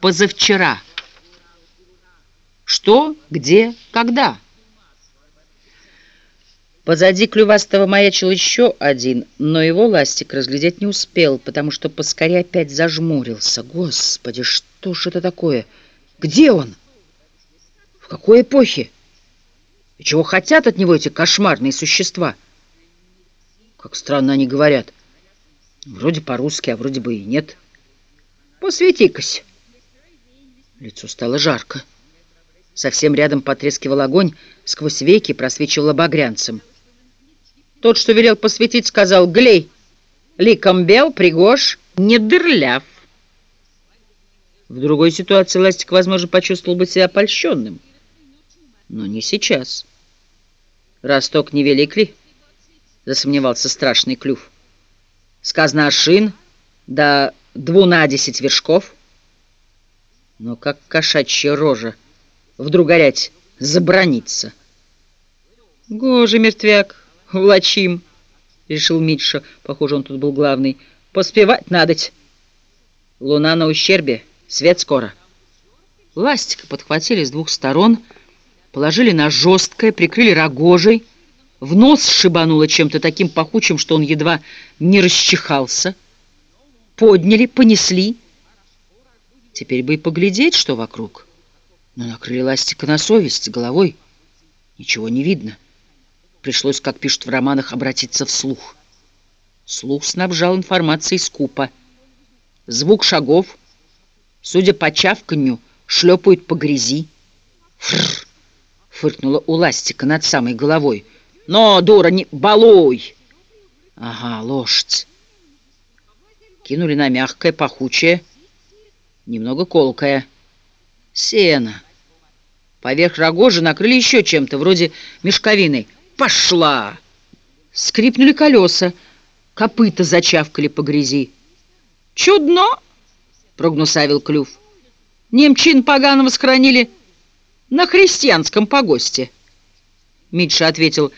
позавчера. Что, где, когда? Позади Клювастого маячил еще один, но его ластик разглядеть не успел, потому что поскорее опять зажмурился. Господи, что ж это такое? Где он? В какой эпохе? И чего хотят от него эти кошмарные существа? Как странно они говорят. Вроде по-русски, а вроде бы и нет. Посвети-кась. Лицу стало жарко. Совсем рядом потрескивал огонь, сквозь веки просвечивало багрянцем. Тот, что велел посветить, сказал «Глей, ликом бел, пригож, не дырляв». В другой ситуации Ластик, возможно, почувствовал бы себя польщенным. Но не сейчас. «Росток не велик ли?» — засомневался страшный клюв. «Сказано шин, да двуна десять вершков». Но как кошачья рожа вдруг горять заброниться. «Гоже, мертвяк, влачим!» — решил Митша. Похоже, он тут был главный. «Поспевать надоть. Луна на ущербе, свет скоро». Ластика подхватили с двух сторон, положили на жесткое, прикрыли рогожей, в нос шибануло чем-то таким пахучим, что он едва не расчихался. Подняли, понесли — Теперь бы и поглядеть, что вокруг. Но накрыли ластика на совесть, головой. Ничего не видно. Пришлось, как пишут в романах, обратиться вслух. Слух снабжал информацией скупо. Звук шагов, судя по чавканью, шлепают по грязи. Фррр! фыркнула у ластика над самой головой. «Но, дура, не балуй!» «Ага, лошадь!» Кинули на мягкое, пахучее, немного колкая. Сено. Поверх рогожи накрыли еще чем-то, вроде мешковины. Пошла! Скрипнули колеса, копыта зачавкали по грязи. «Чудно!» — прогнусавил клюв. «Немчин поганого схоронили на христианском погосте». Митша ответил,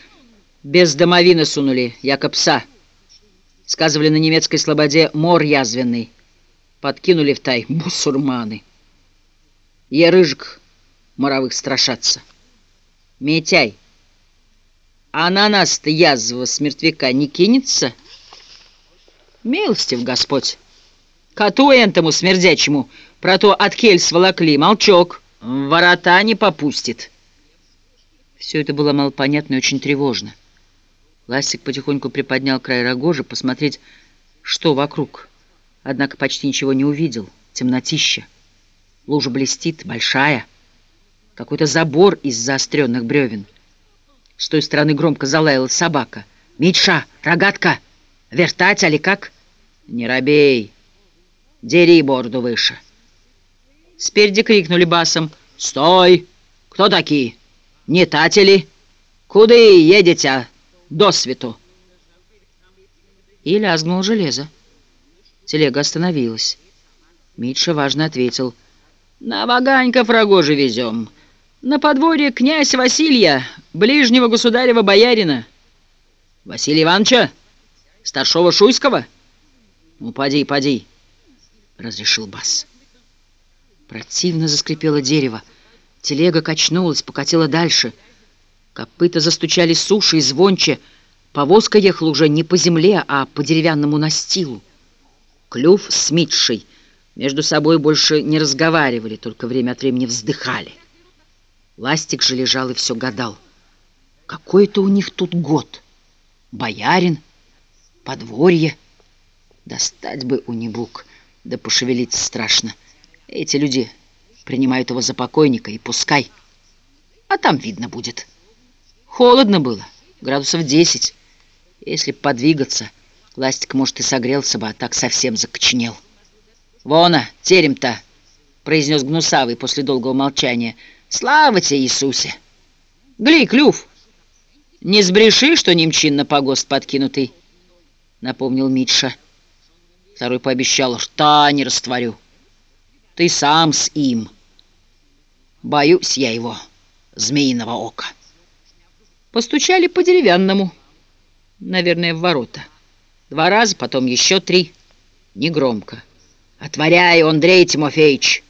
«Без домовины сунули, яко пса». Сказывали на немецкой слободе «мор язвенный» подкинули в тай бусурманы. Я рыжик моровых страшаться. Митяй, а на нас-то язва с не кинется? Милостив Господь. Коту энтому смердячему про то от кель сволокли, молчок, ворота не попустит. Все это было малопонятно и очень тревожно. Ластик потихоньку приподнял край рогожи, посмотреть, что вокруг однако почти ничего не увидел. Темнотища. Лужа блестит, большая. Какой-то забор из заостренных бревен. С той стороны громко залаяла собака. «Митша! Рогатка! Вертать, али как?» «Не робей! Дери борду выше!» Спереди крикнули басом. «Стой! Кто такие? Не татели? Куда едете? До свету!» И лязгнул железо. Телега остановилась. Митша важно ответил. «На Ваганьков рогожи везем. На подворье князь Василия, ближнего государева боярина». «Василия Ивановича? Старшего Шуйского?» «Ну, поди, поди», — разрешил бас. Противно заскрипело дерево. Телега качнулась, покатила дальше. Копыта застучали суши и звонче. Повозка ехала уже не по земле, а по деревянному настилу. Клюв с Митшей между собой больше не разговаривали, только время от времени вздыхали. Ластик же лежал и все гадал. Какой это у них тут год? Боярин? Подворье? Достать бы у Небук, да пошевелиться страшно. Эти люди принимают его за покойника, и пускай. А там видно будет. Холодно было, градусов десять. Если подвигаться... Ластик, может, и согрелся бы, а так совсем закоченел. «Вона, терем-то!» — произнес Гнусавый после долгого молчания. «Слава тебе, Иисусе!» «Гли, клюв!» «Не сбреши, что немчин на погост подкинутый!» — напомнил Митша. Второй пообещал, рта не растворю. «Ты сам с им!» «Боюсь я его, змеиного ока!» Постучали по деревянному, наверное, в ворота. Два раза, потом еще три. Негромко. «Отворяй, Андрей Тимофеевич!»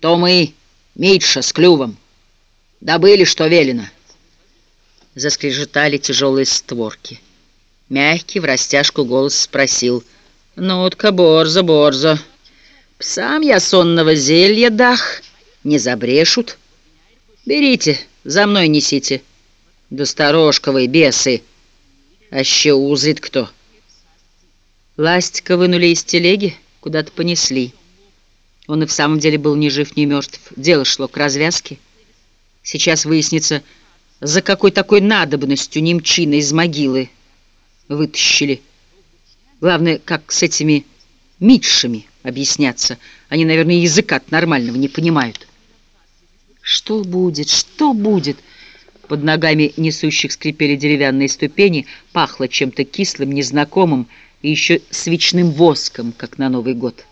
То мы, Митша с клювом, добыли, что велено. Заскрежетали тяжелые створки. Мягкий в растяжку голос спросил. «Ну-тка, борзо, борзо, псам я сонного зелья дах, не забрешут. Берите, за мной несите. Да сторожковые бесы, аще узрит кто». Ластика вынули из телеги, куда-то понесли. Он и в самом деле был ни жив, ни мертв. Дело шло к развязке. Сейчас выяснится, за какой такой надобностью немчина из могилы вытащили. Главное, как с этими митшами объясняться. Они, наверное, языка нормального не понимают. Что будет, что будет? Под ногами несущих скрипели деревянные ступени, пахло чем-то кислым, незнакомым, и еще свечным воском, как на Новый год.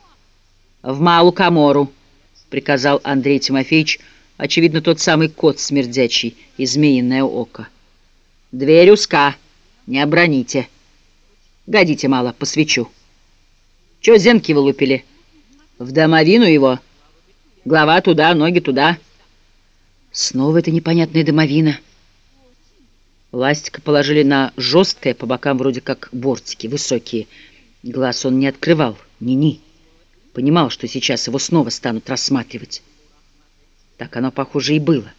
«В малу комору», — приказал Андрей Тимофеевич, очевидно, тот самый кот смердячий и змеиное око. «Дверь узка, не оброните. Годите мало, посвечу. Че зенки вылупили? В домовину его. Голова туда, ноги туда». Снова эта непонятная домовина. Ластика положили на жесткое, по бокам вроде как бортики, высокие. Глаз он не открывал, ни-ни. Понимал, что сейчас его снова станут рассматривать. Так оно, похоже, и было.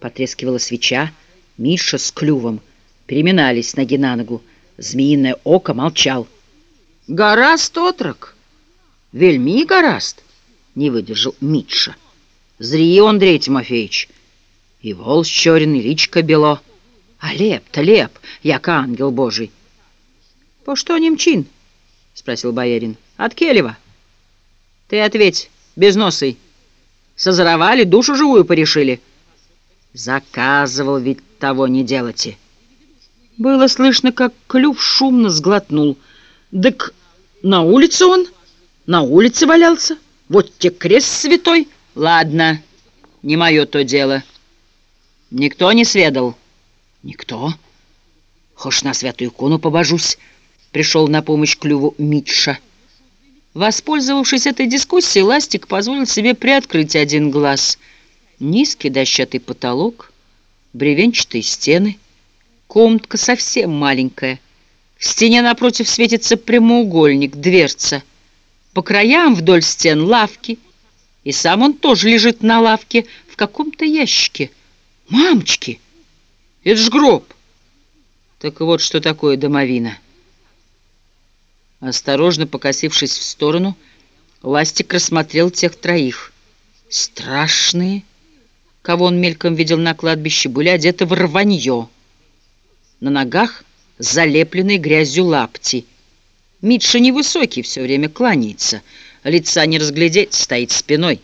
Потрескивала свеча, Миша с клювом переминались ноги на ногу. Змеиное око молчал. «Гораст, отрок! Вельми гораст!» — не выдержал Митша. «Зри, Андрей Тимофеевич! И волос черен, и личка бело!» А леп-то ангел божий. — По что немчин? — спросил боярин. — От Келева. — Ты ответь, безносый. Созоровали, душу живую порешили. Заказывал ведь того не делайте. Было слышно, как клюв шумно сглотнул. Так на улице он, на улице валялся. Вот те крест святой. Ладно, не мое то дело. Никто не сведал. «Никто. Хошь на святую икону побожусь», — пришел на помощь клюву Митша. Воспользовавшись этой дискуссией, Ластик позволил себе приоткрыть один глаз. Низкий дощатый потолок, бревенчатые стены, комнатка совсем маленькая. В стене напротив светится прямоугольник, дверца. По краям вдоль стен лавки, и сам он тоже лежит на лавке в каком-то ящике. «Мамочки!» Это ж гроб. Так вот, что такое домовина. Осторожно покосившись в сторону, Ластик рассмотрел тех троих. Страшные, кого он мельком видел на кладбище, были одеты в рванье. На ногах залепленные грязью лапти. Митша невысокий, все время кланяется. Лица не разглядеть, стоит спиной.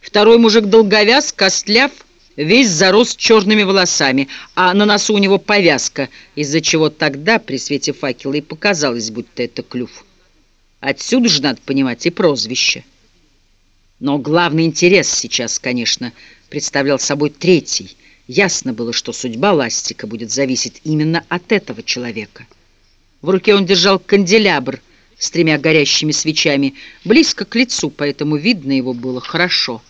Второй мужик долговяз, костляв, весь зарос черными волосами, а на носу у него повязка, из-за чего тогда при свете факела и показалось, будто это клюв. Отсюда же надо понимать и прозвище. Но главный интерес сейчас, конечно, представлял собой третий. Ясно было, что судьба Ластика будет зависеть именно от этого человека. В руке он держал канделябр с тремя горящими свечами, близко к лицу, поэтому видно его было хорошо.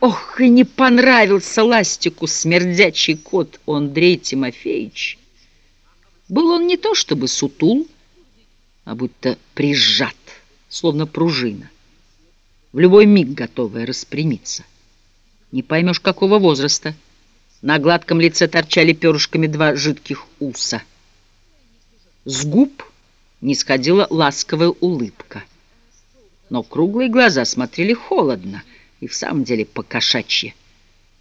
Ох, и не понравился Ластику смердячий кот Андрей Тимофеевич. Был он не то чтобы сутул, а будто прижат, словно пружина, в любой миг готовая распрямиться. Не поймешь, какого возраста. На гладком лице торчали перышками два жидких уса. С губ не сходила ласковая улыбка. Но круглые глаза смотрели холодно, и в самом деле по-кошачьи.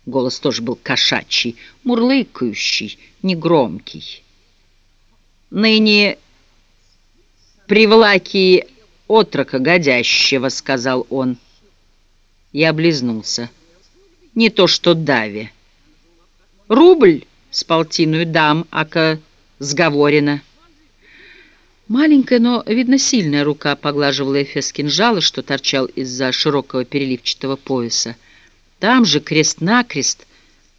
Голос тоже был кошачий, мурлыкающий, негромкий. «Ныне привлаки отрока годящего», — сказал он. Я облизнулся. «Не то что даве. Рубль с полтиную дам, ака сговорено». Маленькая, но, видно, сильная рука поглаживала эфес кинжала, что торчал из-за широкого переливчатого пояса. Там же, крест-накрест,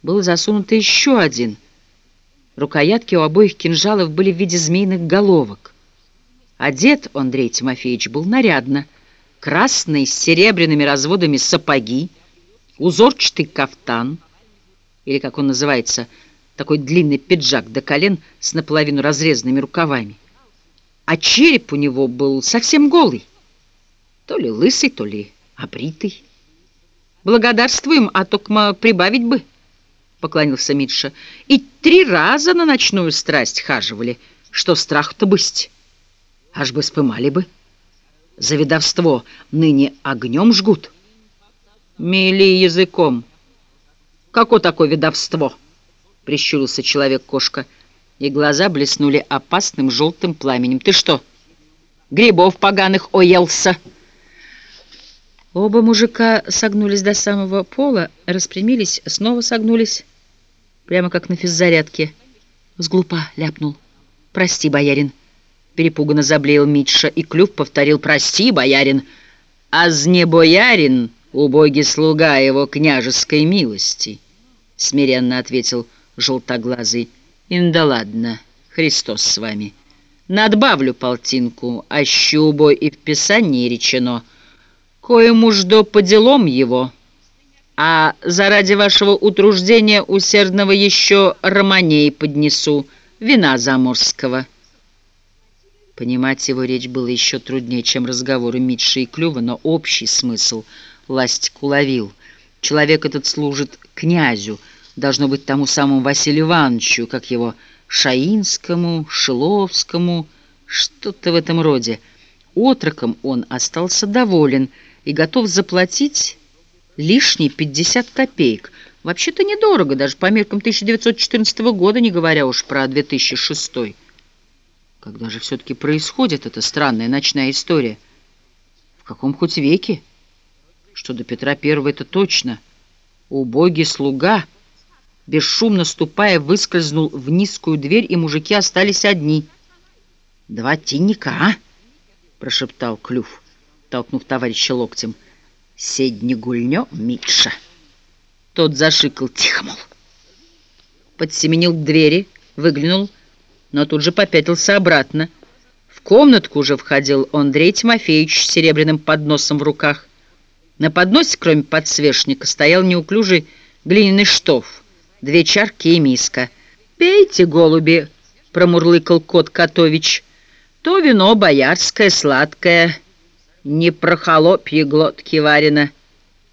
был засунут еще один. Рукоятки у обоих кинжалов были в виде змеиных головок. Одет Андрей Тимофеевич был нарядно. красные с серебряными разводами сапоги, узорчатый кафтан, или, как он называется, такой длинный пиджак до колен с наполовину разрезанными рукавами. А череп у него был совсем голый, то ли лысый, то ли обритый. «Благодарствуем, а только прибавить бы», — поклонился Митша. «И три раза на ночную страсть хаживали, что страх-то быть, аж бы спымали бы. За ведовство ныне огнем жгут». «Мели языком». «Какое такое ведовство?» — прищурился человек-кошка, и глаза блеснули опасным желтым пламенем. «Ты что, грибов поганых оелся?» Оба мужика согнулись до самого пола, распрямились, снова согнулись, прямо как на физзарядке. Сглупа ляпнул. «Прости, боярин!» Перепуганно заблеял Митша, и Клюв повторил «Прости, боярин!» «Азне боярин, убогий слуга его княжеской милости!» Смиренно ответил желтоглазый. «Инда ладно, Христос с вами!» «Надбавлю полтинку, а щубой и в писании речено — коему жду по делам его, а заради вашего утруждения усердного еще романей поднесу, вина заморского». Понимать его речь было еще труднее, чем разговоры Митши и Клюва, но общий смысл Ластик уловил. Человек этот служит князю, должно быть тому самому Василию Ивановичу, как его Шаинскому, Шиловскому, что-то в этом роде. Отроком он остался доволен — и готов заплатить лишние 50 копеек. Вообще-то недорого, даже по меркам 1914 года, не говоря уж про 2006. Когда же все-таки происходит эта странная ночная история? В каком хоть веке? Что до Петра Первого это точно. Убогий слуга, бесшумно ступая, выскользнул в низкую дверь, и мужики остались одни. «Два тинника, а?» — прошептал Клюв толкнув товарища локтем. «Седни гульнё, Митша!» Тот зашикал тихо, мол. Подсеменил к двери, выглянул, но тут же попятился обратно. В комнатку уже входил Андрей Тимофеевич с серебряным подносом в руках. На подносе, кроме подсвечника, стоял неуклюжий глиняный штоф, две чарки и миска. «Пейте, голуби!» — промурлыкал кот Котович. «То вино боярское, сладкое» не прохолопье глотки варено.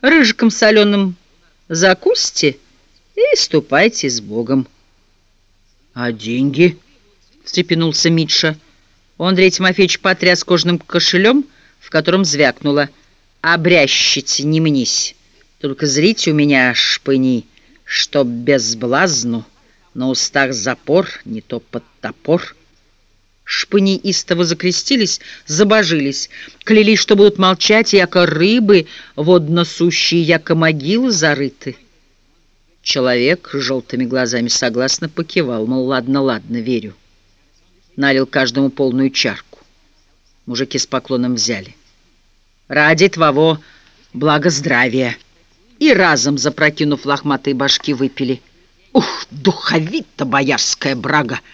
Рыжиком соленым закусьте и ступайте с Богом. — А деньги? — встрепенулся Митша. Андрей Тимофеевич потряс кожным кошелем, в котором звякнуло. «Обрящите, не мнись, только зрите у меня шпыни, чтоб без блазну, на устах запор, не то под топор». Шпыни истово закрестились, забожились, клялись, что будут молчать, яко рыбы, водно-сущие, яко могилы зарыты. Человек с желтыми глазами согласно покивал, мол, ладно, ладно, верю. Налил каждому полную чарку. Мужики с поклоном взяли. Ради твоего благоздравия. И разом, запрокинув лохматые башки, выпили. Ух, духовито боярская брага! —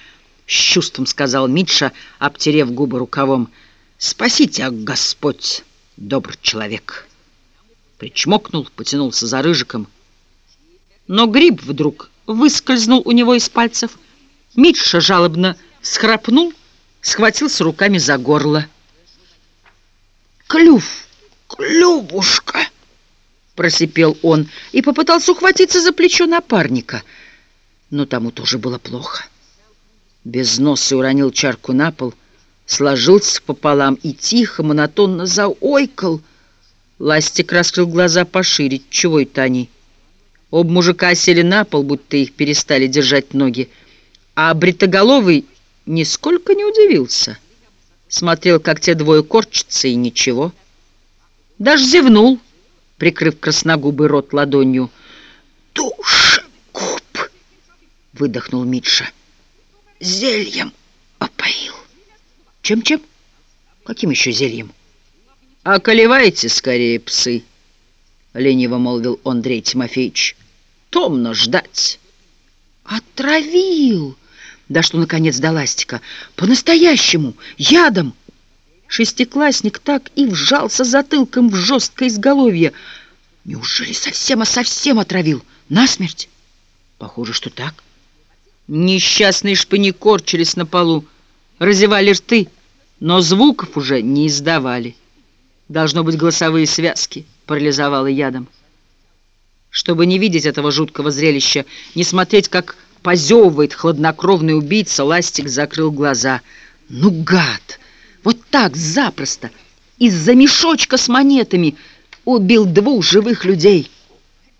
с чувством сказал Митша, обтерев губы рукавом. «Спасите, а Господь, добрый человек!» Причмокнул, потянулся за рыжиком. Но гриб вдруг выскользнул у него из пальцев. Митша жалобно схрапнул, схватился руками за горло. «Клюв! Клювушка!» Просипел он и попытался ухватиться за плечо напарника, но тому тоже было плохо без носа уронил чарку на пол, сложился пополам и тихо, монотонно заойкал. Ластик раскрыл глаза пошире. Чего это они? Об мужика сели на пол, будто их перестали держать ноги. А бритоголовый нисколько не удивился. Смотрел, как те двое корчатся, и ничего. Даже зевнул, прикрыв красногубый рот ладонью. «Душегуб!» — выдохнул Митша зельем опоил. Чем-чем? Каким еще зельем? Околевайте скорее, псы, лениво молвил Андрей Тимофеевич. Томно ждать. Отравил! Да что, наконец, до ластика? По-настоящему, ядом! Шестиклассник так и вжался затылком в жесткое изголовье. Неужели совсем, а совсем отравил? Насмерть? Похоже, что так. Несчастные шпыни корчились на полу, разевали рты, но звуков уже не издавали. Должно быть, голосовые связки парализовало ядом. Чтобы не видеть этого жуткого зрелища, не смотреть, как позевывает хладнокровный убийца, Ластик закрыл глаза. «Ну, гад! Вот так, запросто, из-за мешочка с монетами убил двух живых людей!»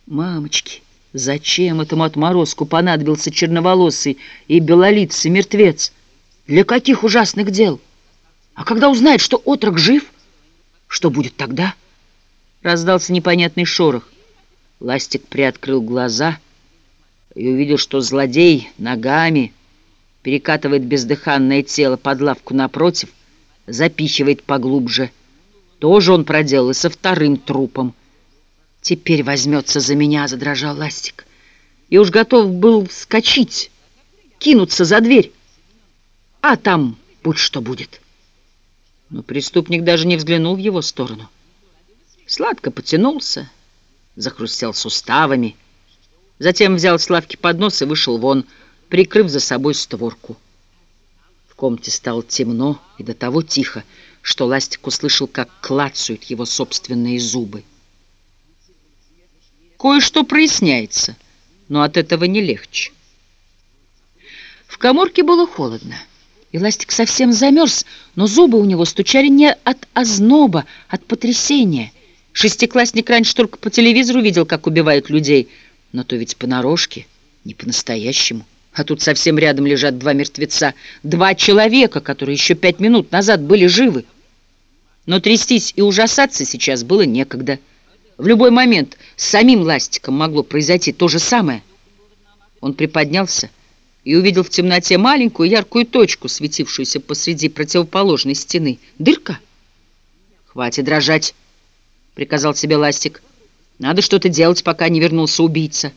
«Мамочки, зачем этому отморозку понадобился черноволосый и белолицый мертвец? Для каких ужасных дел? А когда узнает, что отрок жив, что будет тогда?» Раздался непонятный шорох. Ластик приоткрыл глаза и увидел, что злодей ногами перекатывает бездыханное тело под лавку напротив, запихивает поглубже. Тоже он проделал и со вторым трупом. «Теперь возьмется за меня», — задрожал Ластик. И уж готов был вскочить, кинуться за дверь. А там будь что будет. Но преступник даже не взглянул в его сторону. Сладко потянулся, захрустел суставами, затем взял с лавки поднос и вышел вон, прикрыв за собой створку. В комнате стало темно и до того тихо, что Ластик услышал, как клацают его собственные зубы. Кое-что проясняется, но от этого не легче. В коморке было холодно. и Ластик совсем замерз, но зубы у него стучали не от озноба, от потрясения. Шестиклассник раньше только по телевизору видел, как убивают людей, но то ведь понарошке, не по-настоящему. А тут совсем рядом лежат два мертвеца, два человека, которые еще пять минут назад были живы. Но трястись и ужасаться сейчас было некогда. В любой момент с самим Ластиком могло произойти то же самое. Он приподнялся и увидел в темноте маленькую яркую точку, светившуюся посреди противоположной стены. Дырка? Хватит дрожать. — приказал себе Ластик. «Надо что-то делать, пока не вернулся убийца».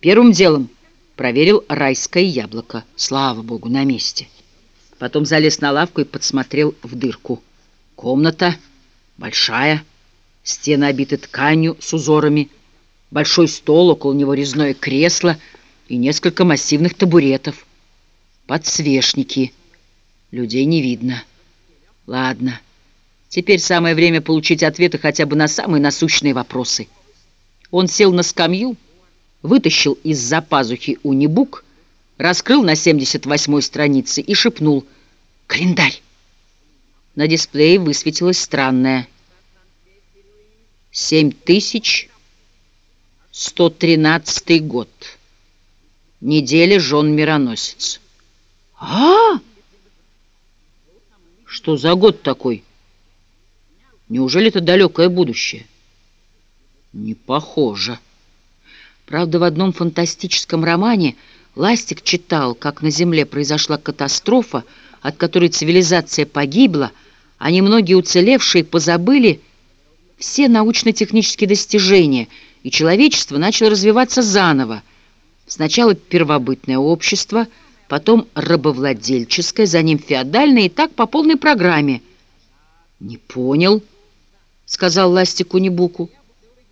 Первым делом проверил райское яблоко. Слава богу, на месте. Потом залез на лавку и подсмотрел в дырку. Комната большая, стены обиты тканью с узорами, большой стол, около него резное кресло и несколько массивных табуретов. Подсвечники. Людей не видно. Ладно. Теперь самое время получить ответы хотя бы на самые насущные вопросы. Он сел на скамью, вытащил из-за пазухи унибук, раскрыл на 78-й странице и шепнул «Календарь!». На дисплее высветилось странное «7113 год. Неделя жен-мироносец». «А? Что за год такой?» Неужели это далекое будущее? Не похоже. Правда, в одном фантастическом романе Ластик читал, как на Земле произошла катастрофа, от которой цивилизация погибла, а немногие уцелевшие позабыли все научно-технические достижения, и человечество начало развиваться заново. Сначала первобытное общество, потом рабовладельческое, за ним феодальное, и так по полной программе. «Не понял», — сказал Ластику Небуку.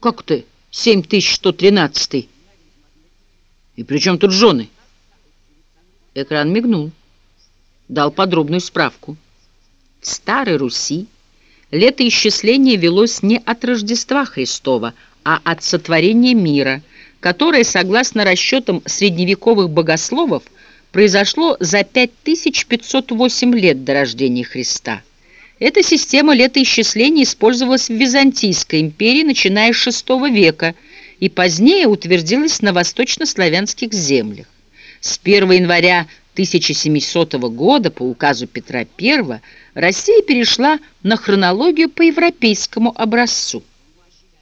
«Как ты? Семь тысяч сто тринадцатый». «И при чем тут жены?» Экран мигнул, дал подробную справку. В Старой Руси летоисчисление велось не от Рождества Христова, а от сотворения мира, которое, согласно расчетам средневековых богословов, произошло за 5508 лет до рождения Христа. Эта система летоисчисления использовалась в Византийской империи, начиная с VI века, и позднее утвердилась на восточнославянских землях. С 1 января 1700 года по указу Петра I Россия перешла на хронологию по европейскому образцу.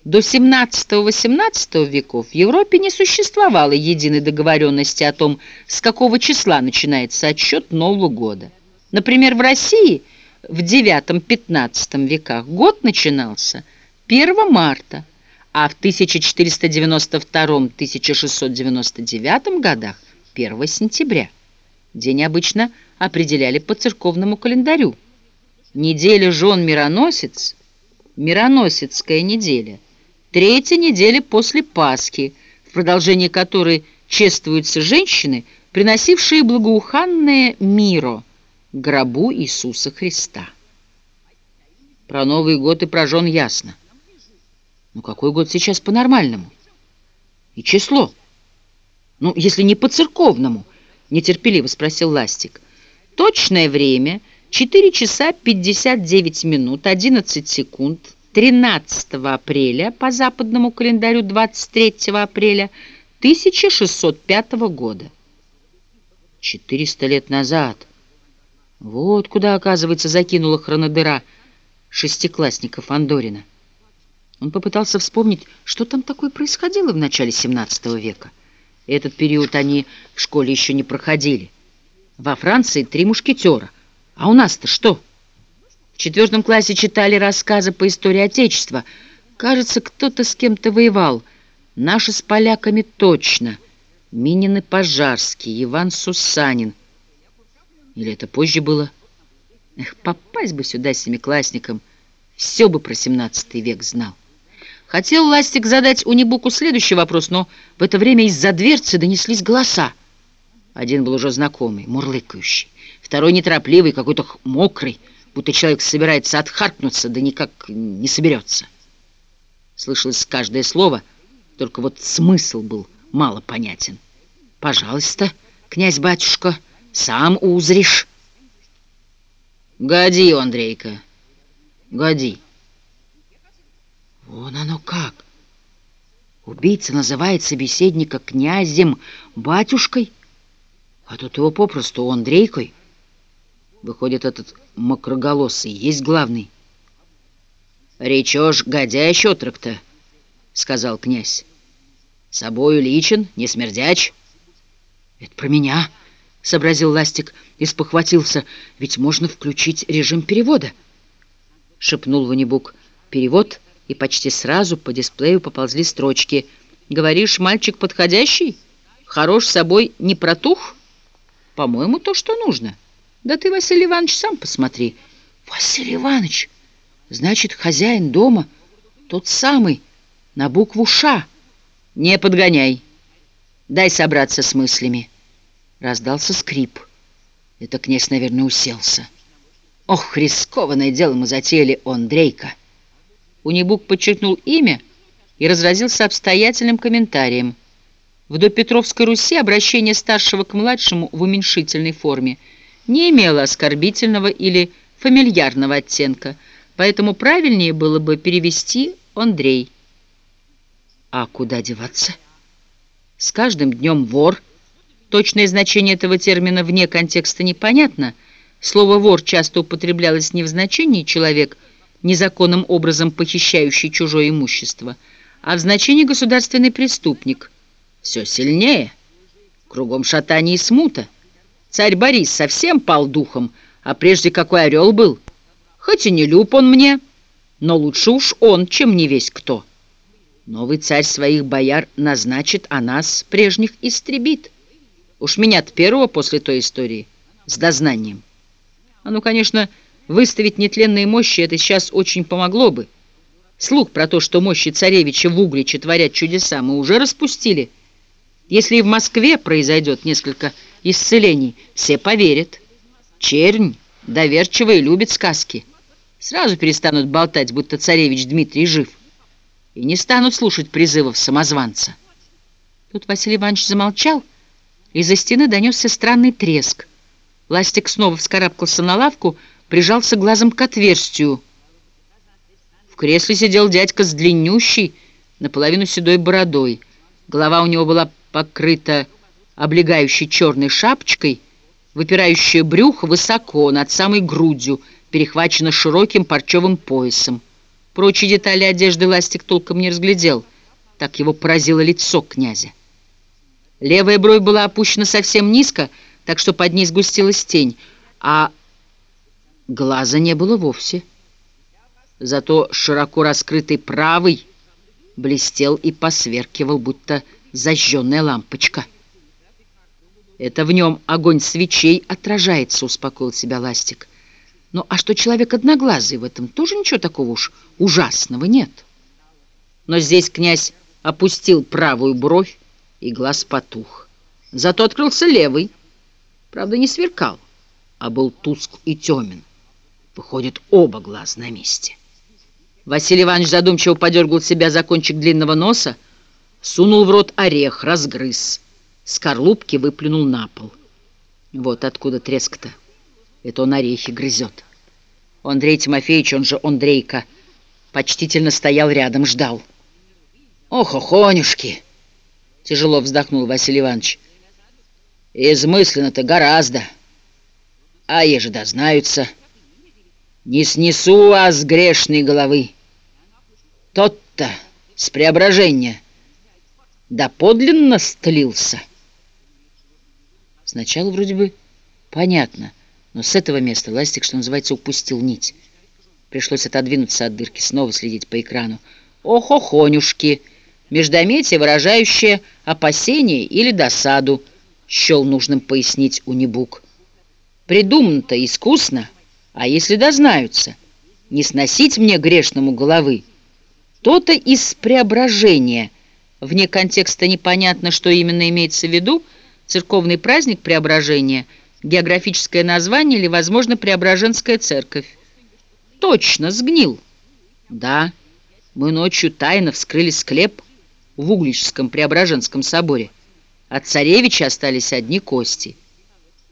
До 17-18 веков в Европе не существовало единой договоренности о том, с какого числа начинается отсчет Нового года. Например, в России – в IX-XV веках год начинался 1 марта, а в 1492-1699 годах 1 сентября. День обычно определяли по церковному календарю. Неделя жен-мироносец, мироносецкая неделя, третья неделя после Пасхи, в продолжении которой чествуются женщины, приносившие благоуханное миро гробу Иисуса Христа. Про Новый год и про жен ясно. Ну какой год сейчас по-нормальному? И число? Ну, если не по-церковному, нетерпеливо спросил Ластик. Точное время — 4 часа 59 минут 11 секунд 13 апреля по западному календарю 23 апреля 1605 года. 400 лет назад. Вот куда, оказывается, закинула хронодыра шестиклассников Андорина. Он попытался вспомнить, что там такое происходило в начале 17 века. Этот период они в школе еще не проходили. Во Франции три мушкетера — а у нас-то что? В четвертом классе читали рассказы по истории Отечества. Кажется, кто-то с кем-то воевал. Наши с поляками точно. Минин и Пожарский, Иван Сусанин. Или это позже было? Эх, попасть бы сюда семиклассникам. Все бы про семнадцатый век знал. Хотел Ластик задать Унибуку следующий вопрос, но в это время из-за дверцы донеслись голоса. Один был уже знакомый, мурлыкающий. Второй неторопливый, какой-то мокрый, будто человек собирается отхаркнуться, да никак не соберется. Слышалось каждое слово, только вот смысл был мало понятен. «Пожалуйста, князь-батюшка, сам узришь». «Годи, Андрейка, годи». Вон оно как. Убийца называет собеседника князем, батюшкой, а тут его попросту Андрейкой. Выходит, этот мокроголосый есть главный. «Речешь, годящ отрок-то», — сказал князь. «Собою личен, не смердяч». «Это про меня», — сообразил Ластик и спохватился. «Ведь можно включить режим перевода». Шепнул Ванибук перевод, и почти сразу по дисплею поползли строчки. «Говоришь, мальчик подходящий? Хорош собой не протух? По-моему, то, что нужно». Да ты, Василий Иванович, сам посмотри. Василий Иванович, значит, хозяин дома, тот самый, на букву «Ш». Не подгоняй. Дай собраться с мыслями. Раздался скрип. Это князь, наверное, уселся. Ох, рискованное дело мы затеяли, Андрейка. Унибук подчеркнул имя и разразился обстоятельным комментарием. В допетровской Руси обращение старшего к младшему в уменьшительной форме – не имела оскорбительного или фамильярного оттенка, поэтому правильнее было бы перевести «Андрей». А куда деваться? С каждым днем вор. Точное значение этого термина вне контекста непонятно. Слово «вор» часто употреблялось не в значении «человек», незаконным образом похищающий чужое имущество, а в значении «государственный преступник». Все сильнее. Кругом шатание и смута. Царь Борис совсем пал духом, а прежде какой орел был. Хоть и не люб он мне, но лучше уж он, чем не весь кто. Новый царь своих бояр назначит, а нас, прежних, истребит. Уж меня-то первого после той истории, с дознанием. А ну, конечно, выставить нетленные мощи это сейчас очень помогло бы. Слух про то, что мощи царевича в Угличе творят чудеса, мы уже распустили. Если и в Москве произойдет несколько исцелений, все поверят. Чернь доверчивая любит сказки. Сразу перестанут болтать, будто царевич Дмитрий жив. И не станут слушать призывов самозванца. Тут Василий Иванович замолчал, и из-за стены донесся странный треск. Ластик снова вскарабкался на лавку, прижался глазом к отверстию. В кресле сидел дядька с длиннющей, наполовину седой бородой. Голова у него была покрыта облегающей черной шапочкой, выпирающее брюхо высоко, над самой грудью, перехвачено широким парчевым поясом. Прочие детали одежды Ластик толком не разглядел, так его поразило лицо князя. Левая бровь была опущена совсем низко, так что под ней сгустилась тень, а глаза не было вовсе. Зато широко раскрытый правый блестел и посверкивал, будто зажженная лампочка. «Это в нем огонь свечей отражается», — успокоил себя Ластик. Ну, а что человек одноглазый, в этом тоже ничего такого уж ужасного нет. Но здесь князь опустил правую бровь, и глаз потух. Зато открылся левый. Правда, не сверкал, а был туск и темен. Выходит, оба глаз на месте. Василий Иванович задумчиво подергал себя за кончик длинного носа, сунул в рот орех, разгрыз, скорлупки выплюнул на пол. Вот откуда треск-то. Это он орехи грызет. Андрей Тимофеевич, он же Андрейка, почтительно стоял рядом, ждал. «Ох, охонюшки!» — тяжело вздохнул Василий Иванович. «Измысленно-то гораздо. А еже дознаются. Не снесу вас грешной головы. Тот-то с преображения доподлинно стлился». Сначала вроде бы понятно, но с этого места Ластик, что называется, упустил нить. Пришлось отодвинуться от дырки, снова следить по экрану. «Ох-охонюшки!» Междометие, выражающее опасение или досаду, счел нужным пояснить Унибук. Придумано-то искусно, а если дознаются, не сносить мне грешному головы, то-то из преображения. Вне контекста непонятно, что именно имеется в виду, церковный праздник Преображения, географическое название или, возможно, Преображенская церковь. Точно, сгнил. Да, мы ночью тайно вскрыли склеп в Угличском Преображенском соборе. От царевича остались одни кости.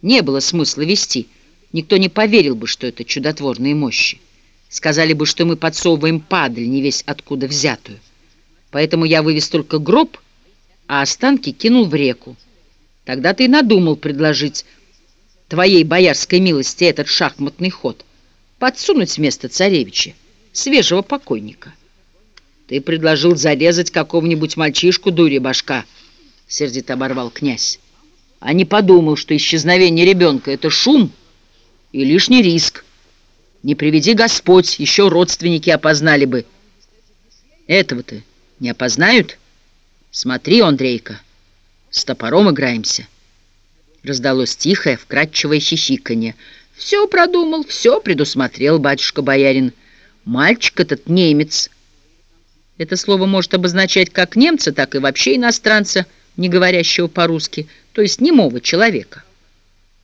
Не было смысла вести. Никто не поверил бы, что это чудотворные мощи. Сказали бы, что мы подсовываем падаль, не весь откуда взятую. Поэтому я вывез только гроб, а останки кинул в реку. Тогда ты надумал предложить твоей боярской милости этот шахматный ход, подсунуть вместо царевича свежего покойника. Ты предложил зарезать какого-нибудь мальчишку, дури башка, сердито оборвал князь. А не подумал, что исчезновение ребенка — это шум и лишний риск. Не приведи Господь, еще родственники опознали бы. Этого-то не опознают? Смотри, Андрейка. С топором играемся. Раздалось тихое, вкрадчивое хихиканье. Все продумал, все предусмотрел батюшка-боярин. Мальчик этот немец. Это слово может обозначать как немца, так и вообще иностранца, не говорящего по-русски, то есть немого человека.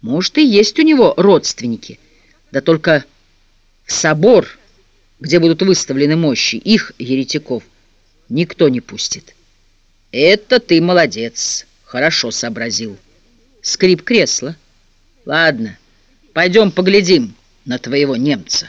Может, и есть у него родственники, да только в собор, где будут выставлены мощи их, еретиков, никто не пустит. Это ты молодец. Хорошо сообразил. Скрип кресла. Ладно, пойдем поглядим на твоего немца.